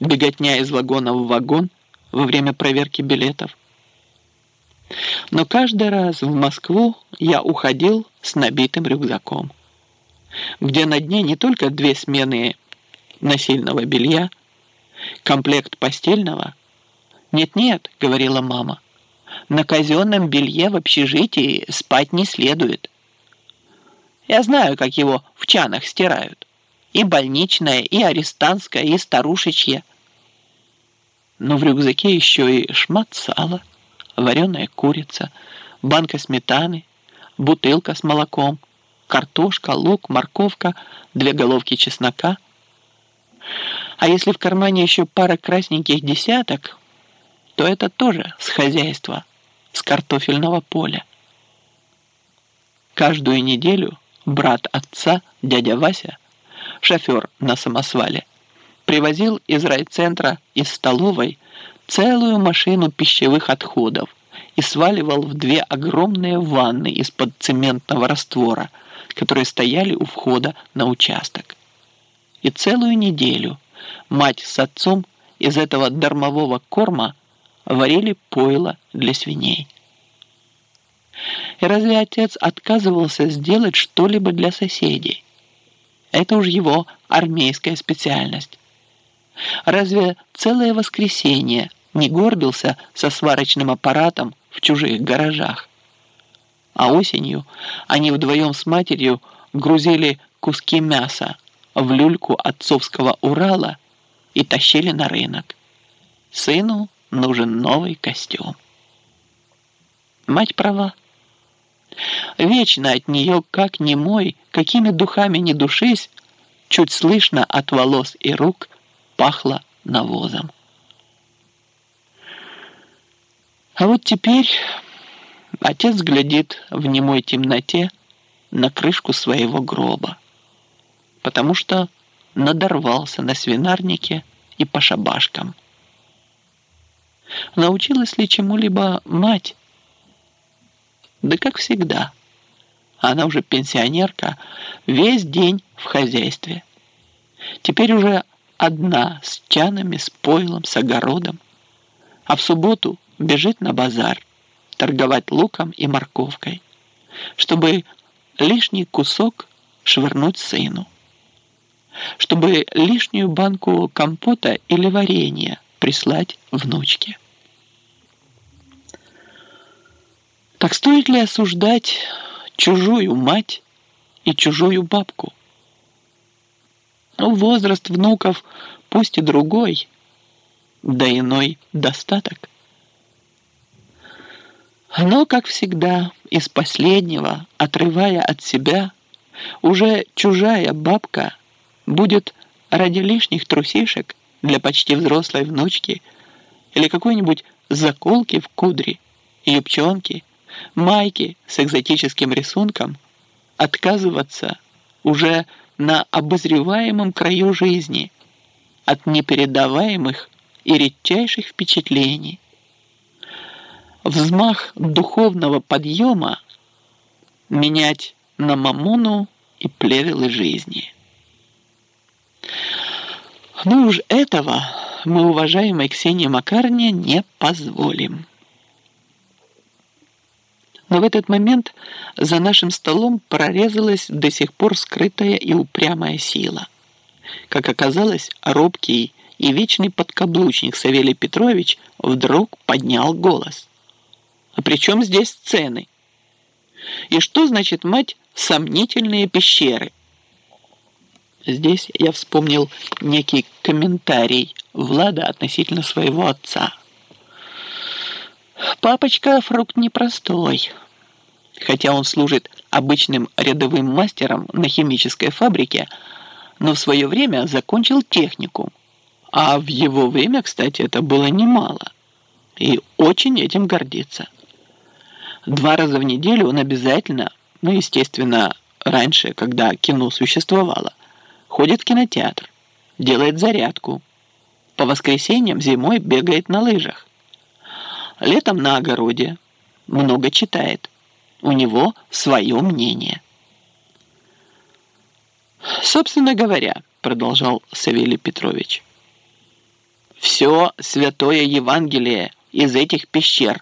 беготня из вагона в вагон во время проверки билетов. Но каждый раз в Москву я уходил с набитым рюкзаком, где на дне не только две смены насильного белья, комплект постельного. «Нет-нет», — говорила мама, — «на казенном белье в общежитии спать не следует». Я знаю, как его в чанах стирают. И больничное, и арестантское, и старушечье. Но в рюкзаке еще и шмат сала, вареная курица, банка сметаны, бутылка с молоком, картошка, лук, морковка, две головки чеснока. А если в кармане еще пара красненьких десяток, то это тоже с хозяйства, с картофельного поля. Каждую неделю брат отца, дядя Вася, шофер на самосвале, привозил из райцентра из столовой целую машину пищевых отходов и сваливал в две огромные ванны из-под цементного раствора, которые стояли у входа на участок. И целую неделю мать с отцом из этого дармового корма варили пойло для свиней. И разве отец отказывался сделать что-либо для соседей? Это уж его армейская специальность. Разве целое воскресенье не горбился со сварочным аппаратом в чужих гаражах? А осенью они вдвоем с матерью грузили куски мяса в люльку отцовского Урала и тащили на рынок. Сыну нужен новый костюм. Мать права. Вечно от нее, как немой, какими духами не душись, чуть слышно от волос и рук пахло навозом. А вот теперь отец глядит в немой темноте на крышку своего гроба, потому что надорвался на свинарнике и по шабашкам. Научилась ли чему-либо мать? Да как всегда. Она уже пенсионерка, весь день в хозяйстве. Теперь уже одна с чанами, с пойлом, с огородом. А в субботу бежит на базар торговать луком и морковкой, чтобы лишний кусок швырнуть сыну, чтобы лишнюю банку компота или варенья прислать внучке. Так стоит ли осуждать чужую мать и чужую бабку? Ну, возраст внуков пусть и другой, да иной достаток. Но, как всегда, из последнего, отрывая от себя, уже чужая бабка будет ради лишних трусишек для почти взрослой внучки или какой-нибудь заколки в кудре, юбчонки – майки с экзотическим рисунком отказываться уже на обозреваемом краю жизни от непередаваемых и редчайших впечатлений. Взмах духовного подъема менять на мамону и плевелы жизни. Ну уж этого мы, уважаемой Ксении Макарне, не позволим. Но в этот момент за нашим столом прорезалась до сих пор скрытая и упрямая сила. Как оказалось, робкий и вечный подкаблучник Савелий Петрович вдруг поднял голос. «А при чем здесь сцены? И что значит, мать, сомнительные пещеры?» Здесь я вспомнил некий комментарий Влада относительно своего отца – Папочка фрукт непростой. Хотя он служит обычным рядовым мастером на химической фабрике, но в свое время закончил техникум. А в его время, кстати, это было немало. И очень этим гордится. Два раза в неделю он обязательно, ну, естественно, раньше, когда кино существовало, ходит в кинотеатр, делает зарядку. По воскресеньям зимой бегает на лыжах. Летом на огороде. Много читает. У него свое мнение. Собственно говоря, продолжал Савелий Петрович, Все святое Евангелие из этих пещер